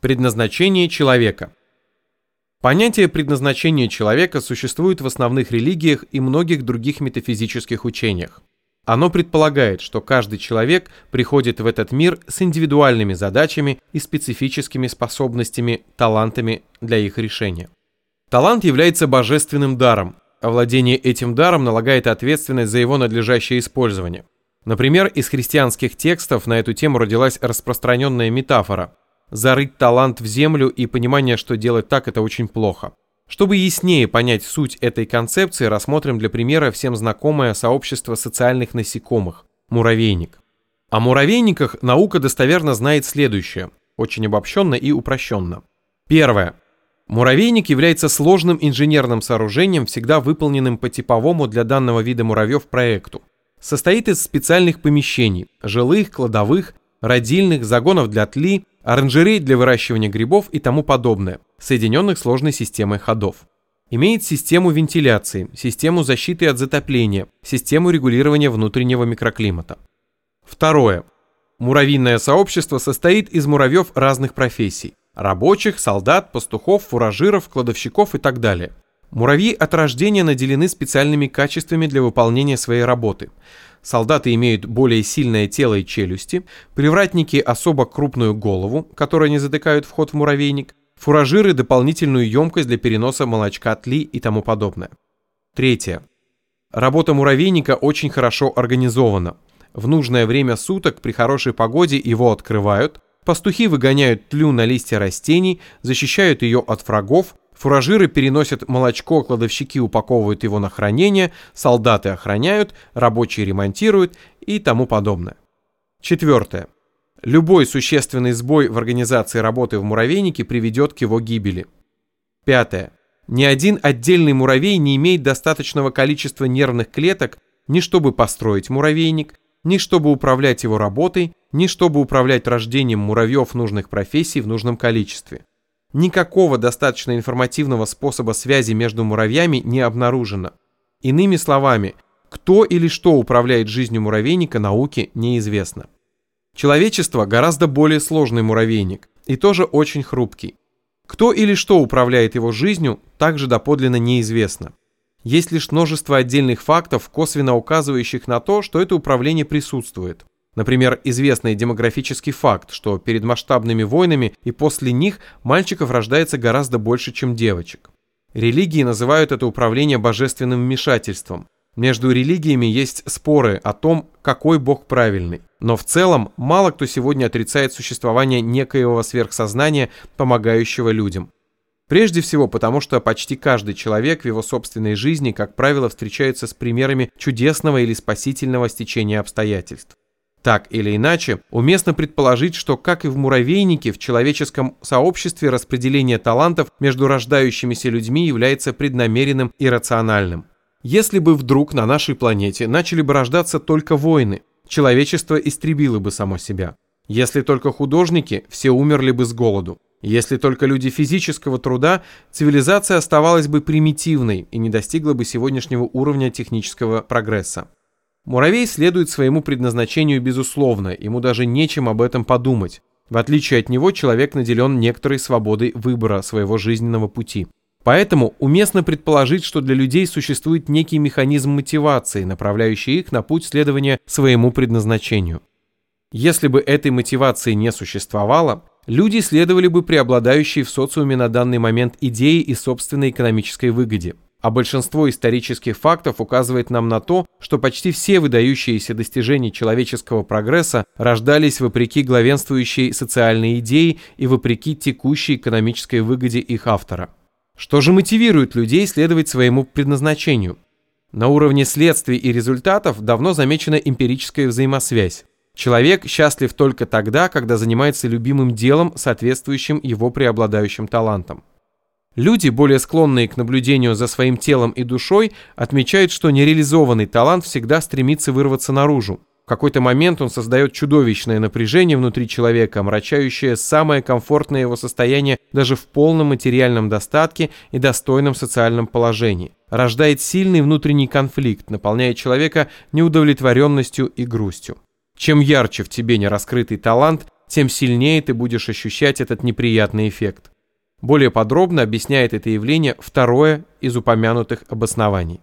Предназначение человека. Понятие предназначения человека существует в основных религиях и многих других метафизических учениях. Оно предполагает, что каждый человек приходит в этот мир с индивидуальными задачами и специфическими способностями, талантами для их решения. Талант является божественным даром, а владение этим даром налагает ответственность за его надлежащее использование. Например, из христианских текстов на эту тему родилась распространенная метафора – зарыть талант в землю и понимание, что делать так, это очень плохо. Чтобы яснее понять суть этой концепции, рассмотрим для примера всем знакомое сообщество социальных насекомых – муравейник. О муравейниках наука достоверно знает следующее, очень обобщенно и упрощенно. Первое. Муравейник является сложным инженерным сооружением, всегда выполненным по типовому для данного вида муравьев проекту. Состоит из специальных помещений – жилых, кладовых, родильных, загонов для тли, оранжерей для выращивания грибов и тому подобное, соединенных сложной системой ходов. Имеет систему вентиляции, систему защиты от затопления, систему регулирования внутреннего микроклимата. Второе. Муравьиное сообщество состоит из муравьев разных профессий – рабочих, солдат, пастухов, фуражиров, кладовщиков и так далее. Муравьи от рождения наделены специальными качествами для выполнения своей работы – Солдаты имеют более сильное тело и челюсти, привратники особо крупную голову, которая не затыкают вход в муравейник, фуражиры дополнительную емкость для переноса молочка тли и тому подобное. Третье. Работа муравейника очень хорошо организована. В нужное время суток при хорошей погоде его открывают, пастухи выгоняют тлю на листья растений, защищают ее от врагов, Фуражиры переносят молочко, кладовщики упаковывают его на хранение, солдаты охраняют, рабочие ремонтируют и тому подобное. Четвертое. Любой существенный сбой в организации работы в муравейнике приведет к его гибели. Пятое. Ни один отдельный муравей не имеет достаточного количества нервных клеток ни чтобы построить муравейник, ни чтобы управлять его работой, ни чтобы управлять рождением муравьев нужных профессий в нужном количестве. Никакого достаточно информативного способа связи между муравьями не обнаружено. Иными словами, кто или что управляет жизнью муравейника, науке неизвестно. Человечество гораздо более сложный муравейник и тоже очень хрупкий. Кто или что управляет его жизнью, также доподлинно неизвестно. Есть лишь множество отдельных фактов, косвенно указывающих на то, что это управление присутствует. Например, известный демографический факт, что перед масштабными войнами и после них мальчиков рождается гораздо больше, чем девочек. Религии называют это управление божественным вмешательством. Между религиями есть споры о том, какой бог правильный. Но в целом мало кто сегодня отрицает существование некоего сверхсознания, помогающего людям. Прежде всего потому, что почти каждый человек в его собственной жизни, как правило, встречается с примерами чудесного или спасительного стечения обстоятельств. Так или иначе, уместно предположить, что, как и в муравейнике, в человеческом сообществе распределение талантов между рождающимися людьми является преднамеренным и рациональным. Если бы вдруг на нашей планете начали бы рождаться только воины, человечество истребило бы само себя. Если только художники, все умерли бы с голоду. Если только люди физического труда, цивилизация оставалась бы примитивной и не достигла бы сегодняшнего уровня технического прогресса. Муравей следует своему предназначению безусловно, ему даже нечем об этом подумать. В отличие от него, человек наделен некоторой свободой выбора своего жизненного пути. Поэтому уместно предположить, что для людей существует некий механизм мотивации, направляющий их на путь следования своему предназначению. Если бы этой мотивации не существовало, люди следовали бы преобладающей в социуме на данный момент идеи и собственной экономической выгоде – а большинство исторических фактов указывает нам на то, что почти все выдающиеся достижения человеческого прогресса рождались вопреки главенствующей социальной идее и вопреки текущей экономической выгоде их автора. Что же мотивирует людей следовать своему предназначению? На уровне следствий и результатов давно замечена эмпирическая взаимосвязь. Человек счастлив только тогда, когда занимается любимым делом, соответствующим его преобладающим талантам. Люди, более склонные к наблюдению за своим телом и душой, отмечают, что нереализованный талант всегда стремится вырваться наружу. В какой-то момент он создает чудовищное напряжение внутри человека, омрачающее самое комфортное его состояние даже в полном материальном достатке и достойном социальном положении. Рождает сильный внутренний конфликт, наполняя человека неудовлетворенностью и грустью. Чем ярче в тебе нераскрытый талант, тем сильнее ты будешь ощущать этот неприятный эффект. Более подробно объясняет это явление второе из упомянутых обоснований.